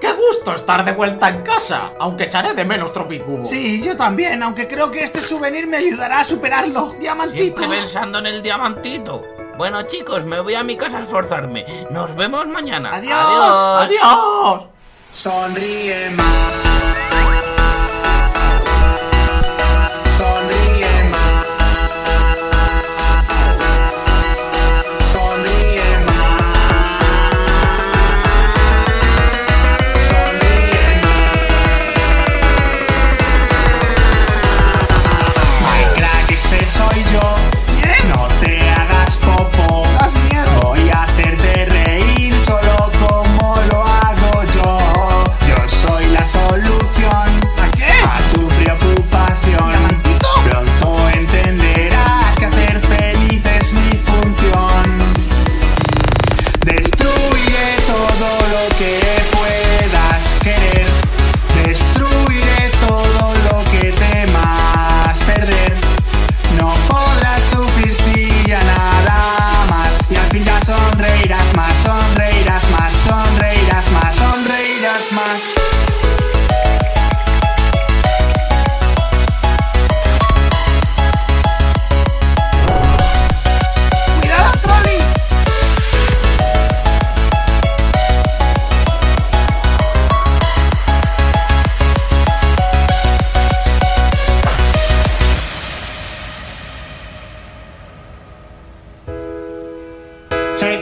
¡Qué gusto estar de vuelta en casa! Aunque echaré de menos Tropicubo. Sí, yo también, aunque creo que este souvenir me ayudará a superarlo. Diamantito. Siempre pensando en el diamantito. Bueno, chicos, me voy a mi casa a esforzarme. Nos vemos mañana. Adiós. ¡Adiós! Sonríe más.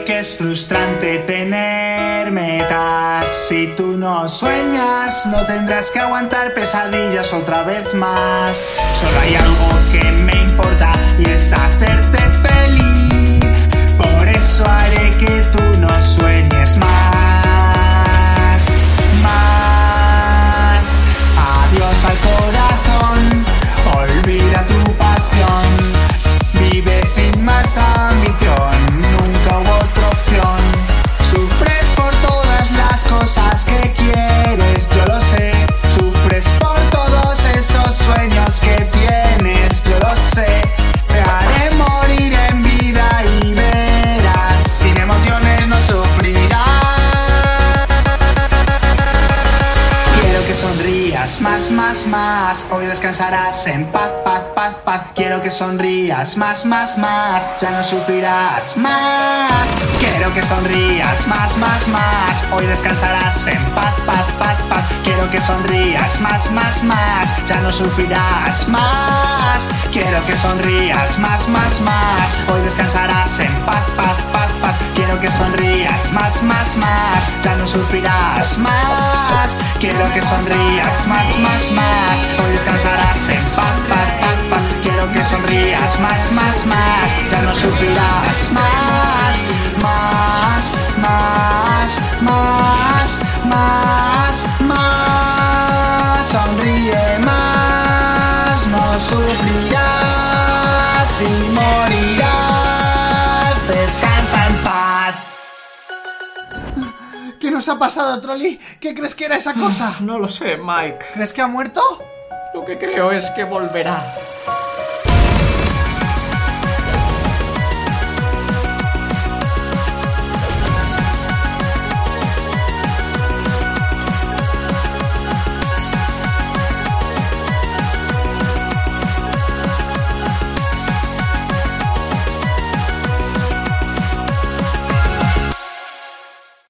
Que es frustrante tener metas. Si tú no sueñas, no tendrás que aguantar pesadillas otra vez más. Solo hay algo que me más, más, más. Hoy descansarás en paz, paz, Quiero que sonrías más, más, más. Ya no sufrirás más. Quiero que sonrías más, más, más. Hoy descansarás en paz, paz, paz, paz. Quiero que sonrías más, más, más. Ya no sufrirás más. Quiero que sonrías más, más, más. Hoy descansarás en paz, paz, paz, paz. Quiero que sonrías más, más, más. Ya no sufrirás más. Quiero que sonrías más, más, más. Hoy descansarás en paz, paz, paz, sonrías más, más, más. Ya no sufrirás más, más, más, más, más, más. Sonríe más, no sufrirás y morirás. Descansa en paz. ¿Qué nos ha pasado, trolley? ¿Qué crees que era esa cosa? No lo sé, Mike. ¿Crees que ha muerto? Lo que creo es que volverá.